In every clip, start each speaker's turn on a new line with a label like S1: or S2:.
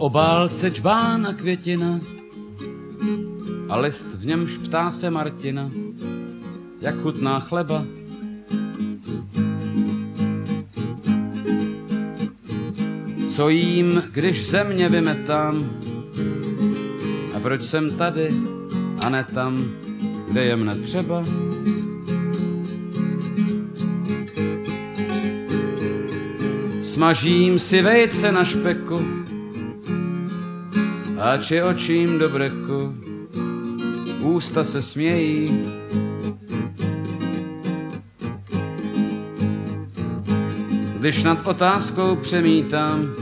S1: obálce čbána květina a list v němž ptá se Martina, jak chutná chleba. Co jím, když země vymetám a proč jsem tady a ne tam, kde je mne třeba. Smažím si vejce na špeku, či očím do breku, ústa se smějí. Když nad otázkou přemítám,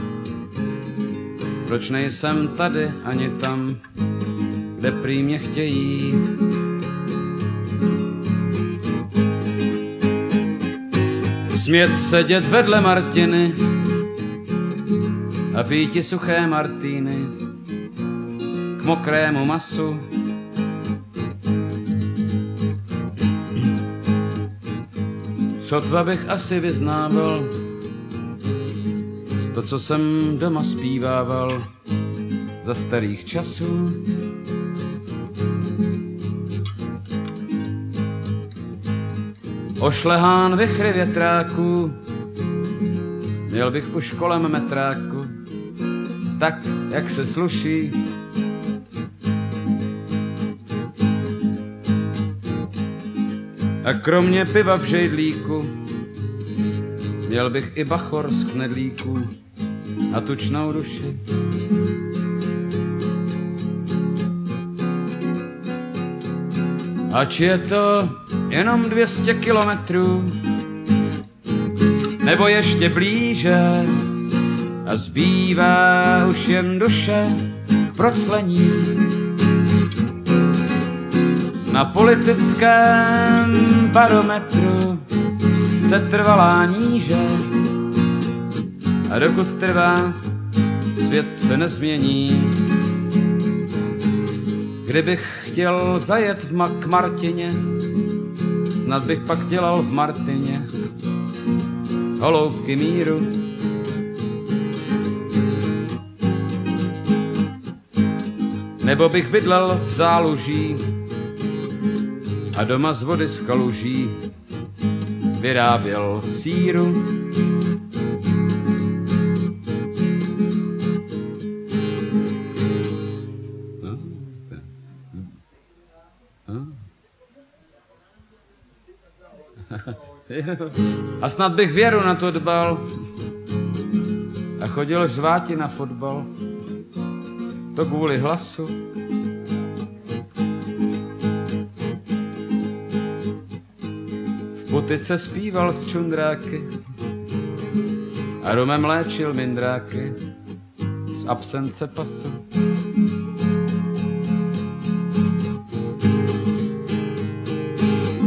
S1: proč nejsem tady ani tam, kde prý mě chtějí. Smět sedět vedle Martiny a píti suché Martýny k mokrému masu. Sotva bych asi vyznával to, co jsem doma zpívával za starých časů. Ošlehán vychry větráků, měl bych už kolem metráku, tak, jak se sluší. A kromě piva v žejdlíku, měl bych i bachor z knedlíků a tučnou duši. Ač je to jenom 200 kilometrů, nebo ještě blíže a zbývá už jen duše proclení. Na politickém barometru se trvalá níže a dokud trvá, svět se nezmění. Kdybych chtěl zajet v Mak Martině, snad bych pak dělal v Martině holoubky míru. Nebo bych bydlel v záluží a doma z vody z kaluží vyráběl síru. A snad bych věru na to dbal a chodil řváti na fotbal. To kvůli hlasu. Putice zpíval s čundráky a rumem léčil mindráky z absence pasu.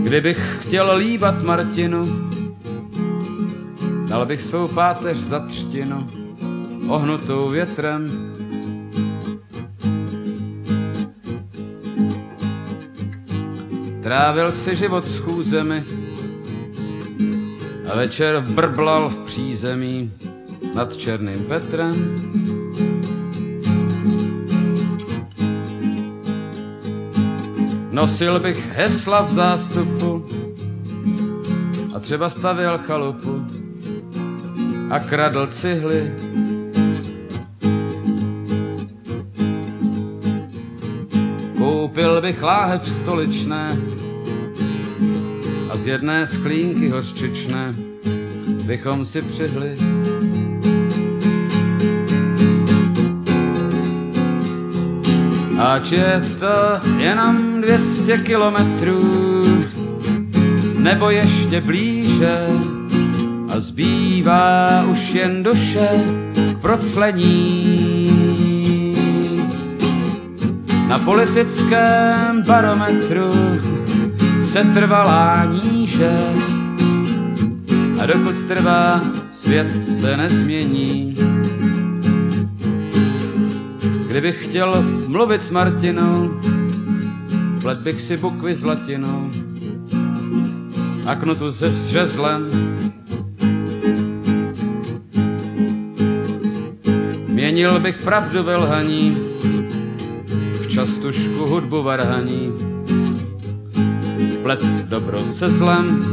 S1: Kdybych chtěl líbat Martinu, dal bych svou páteř za třtinu, ohnutou větrem. Trávil si život s chůzemi a večer brblal v přízemí nad Černým Petrem. Nosil bych hesla v zástupu a třeba stavěl chalupu a kradl cihly. Koupil bych láhev stoličné a z jedné sklínky hořčičné bychom si přihli. Ať je to jenom 200 kilometrů, nebo ještě blíže, a zbývá už jen duše k proclení. Na politickém barometru se trvalá níže a dokud trvá, svět se nezmění. Kdybych chtěl mluvit s Martinou, plet bych si bukvy s latinou a knutu se žezlem. Měnil bych pravdu ve lhaní, včas tušku hudbu varhaní, plet dobro se zlem,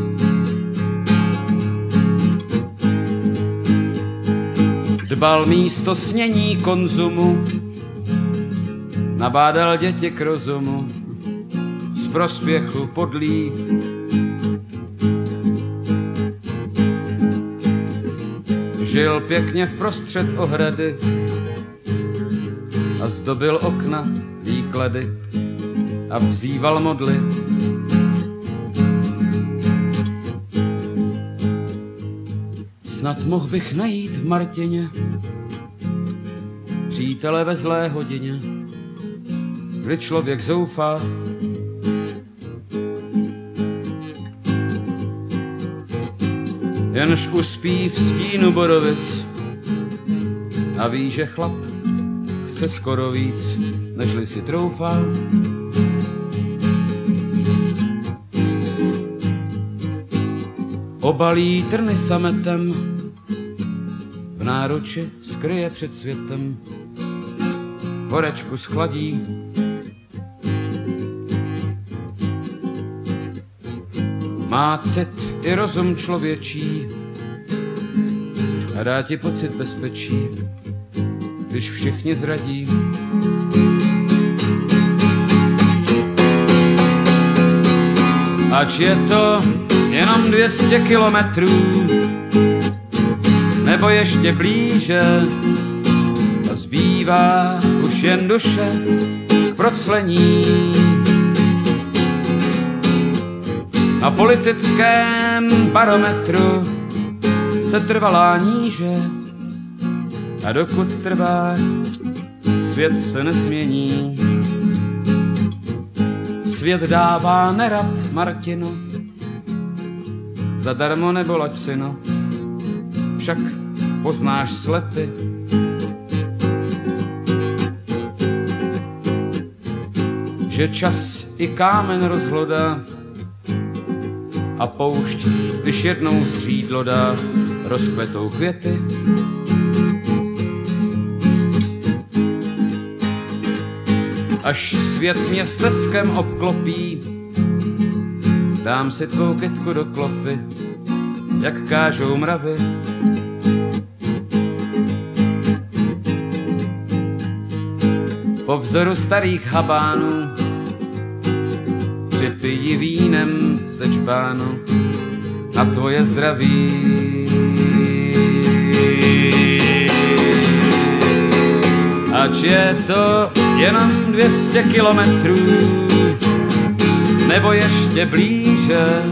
S1: dbal místo snění konzumu, nabádal děti k rozumu, z prospěchu podlí. Žil pěkně v prostřed ohrady a zdobil okna výklady a vzýval modly. Snad mohl bych najít v Martině přítele ve zlé hodině, kdy člověk zoufá. Jenž uspí v stínu borovic a ví, že chlap chce skoro víc, nežli si troufá. Obalí trny sametem, v náruči skryje před světem, horečku schladí. Má cit i rozum člověčí a dá ti pocit bezpečí, když všichni zradí. Ač je to jenom 200 kilometrů, nebo ještě blíže, a zbývá už jen duše k proclení. Na politickém barometru se trvalá níže a dokud trvá, svět se nezmění. Svět dává nerad Martino, zadarmo nebo lačino, však poznáš slepy. Že čas i kámen rozhlodá a poušť, když jednou střídlo dá, rozkvetou květy. Až svět mě steskem obklopí, dám si tvou kytku do klopy, jak kážou mravy. Po vzoru starých habánů připijí vínem ze čbánu na tvoje zdraví. Ač je to jenom 200 kilometrů, nebo ještě blíže,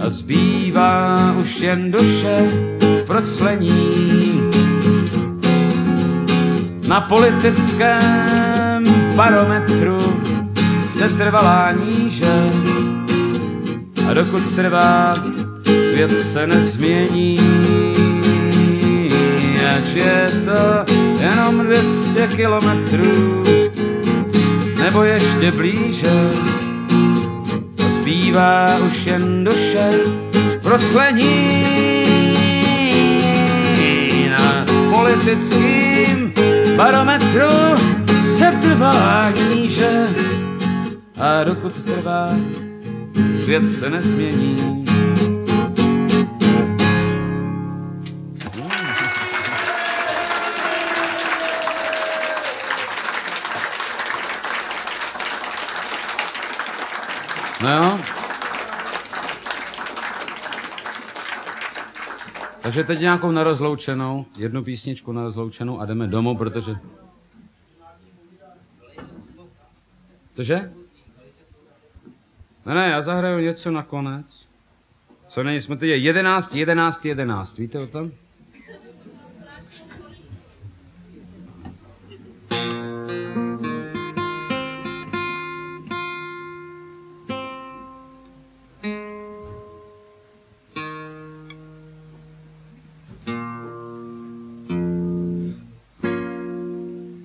S1: a zbývá už jen duše proclení. Na politickém barometru se trvalá níže a dokud trvá, svět se nezmění. Ač je to jenom 200 kilometrů, nebo ještě blíže, zbývá už jen duše proslení na politickým barometru se trvá níže a dokud trvá, svět se nezmění. No. Takže teď nějakou na rozloučenou, jednu písničku na rozloučenou a jdeme domů, protože... Cože? Ne, ne, já zahraju něco nakonec. Co není, jsme teď 11, 11, 11, víte o tom?